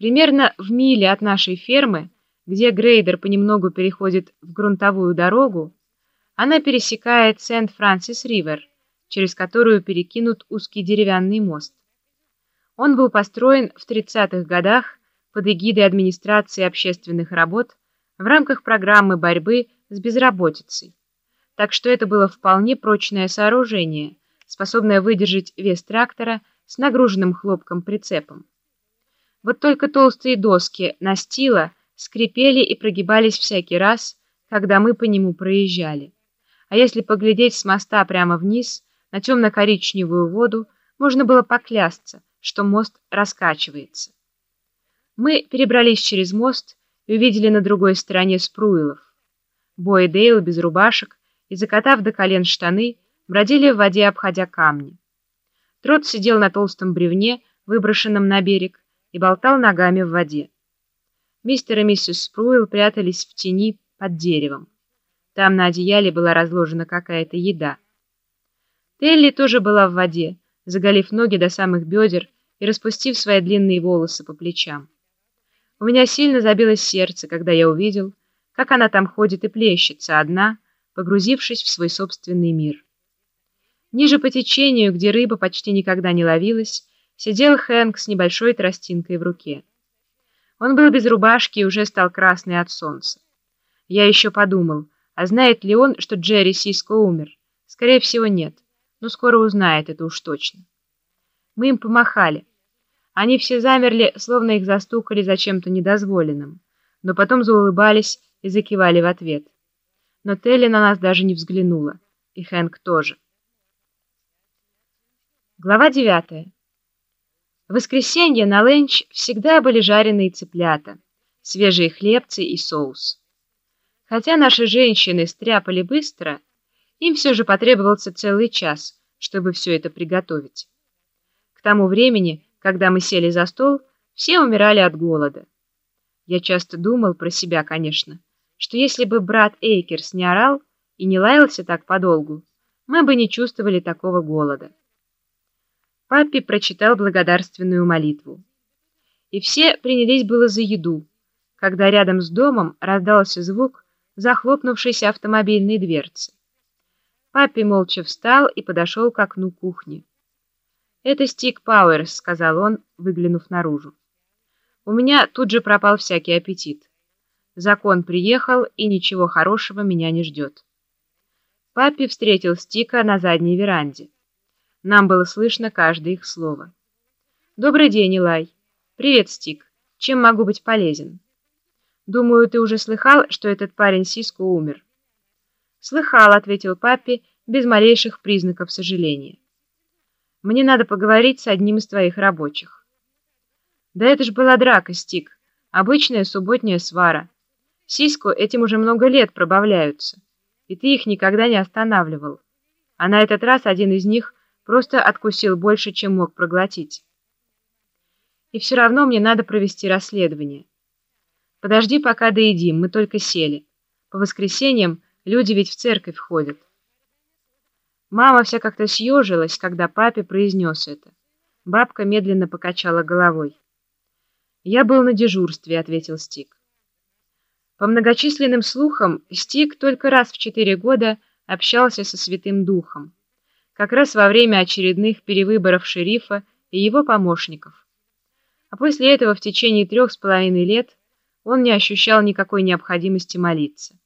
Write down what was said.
Примерно в миле от нашей фермы, где грейдер понемногу переходит в грунтовую дорогу, она пересекает Сент-Франсис-Ривер, через которую перекинут узкий деревянный мост. Он был построен в 30-х годах под эгидой администрации общественных работ в рамках программы борьбы с безработицей, так что это было вполне прочное сооружение, способное выдержать вес трактора с нагруженным хлопком прицепом. Вот только толстые доски настила скрипели и прогибались всякий раз, когда мы по нему проезжали. А если поглядеть с моста прямо вниз, на темно-коричневую воду, можно было поклясться, что мост раскачивается. Мы перебрались через мост и увидели на другой стороне спруилов. Бо и Дейл без рубашек и, закатав до колен штаны, бродили в воде, обходя камни. Трот сидел на толстом бревне, выброшенном на берег, и болтал ногами в воде. Мистер и миссис Спруил прятались в тени под деревом. Там на одеяле была разложена какая-то еда. Телли тоже была в воде, заголив ноги до самых бедер и распустив свои длинные волосы по плечам. У меня сильно забилось сердце, когда я увидел, как она там ходит и плещется одна, погрузившись в свой собственный мир. Ниже по течению, где рыба почти никогда не ловилась, сидел Хэнк с небольшой тростинкой в руке. Он был без рубашки и уже стал красный от солнца. Я еще подумал, а знает ли он, что Джерри Сиско умер? Скорее всего, нет, но скоро узнает это уж точно. Мы им помахали. Они все замерли, словно их застукали за чем-то недозволенным, но потом заулыбались и закивали в ответ. Но Телли на нас даже не взглянула, и Хэнк тоже. Глава 9. В воскресенье на ленч всегда были жареные цыплята, свежие хлебцы и соус. Хотя наши женщины стряпали быстро, им все же потребовался целый час, чтобы все это приготовить. К тому времени, когда мы сели за стол, все умирали от голода. Я часто думал про себя, конечно, что если бы брат Эйкерс не орал и не лаялся так подолгу, мы бы не чувствовали такого голода. Папе прочитал благодарственную молитву. И все принялись было за еду, когда рядом с домом раздался звук захлопнувшейся автомобильной дверцы. Папе молча встал и подошел к окну кухни. «Это Стик Пауэрс», — сказал он, выглянув наружу. «У меня тут же пропал всякий аппетит. Закон приехал, и ничего хорошего меня не ждет». Папе встретил Стика на задней веранде. Нам было слышно каждое их слово. «Добрый день, Илай. Привет, Стик. Чем могу быть полезен?» «Думаю, ты уже слыхал, что этот парень Сиско умер?» «Слыхал», — ответил папе, без малейших признаков сожаления. «Мне надо поговорить с одним из твоих рабочих». «Да это ж была драка, Стик. Обычная субботняя свара. Сиско этим уже много лет пробавляются, и ты их никогда не останавливал. А на этот раз один из них Просто откусил больше, чем мог проглотить. И все равно мне надо провести расследование. Подожди, пока доедим, мы только сели. По воскресеньям люди ведь в церковь ходят. Мама вся как-то съежилась, когда папе произнес это. Бабка медленно покачала головой. «Я был на дежурстве», — ответил Стик. По многочисленным слухам, Стик только раз в четыре года общался со Святым Духом как раз во время очередных перевыборов шерифа и его помощников. А после этого в течение трех с половиной лет он не ощущал никакой необходимости молиться.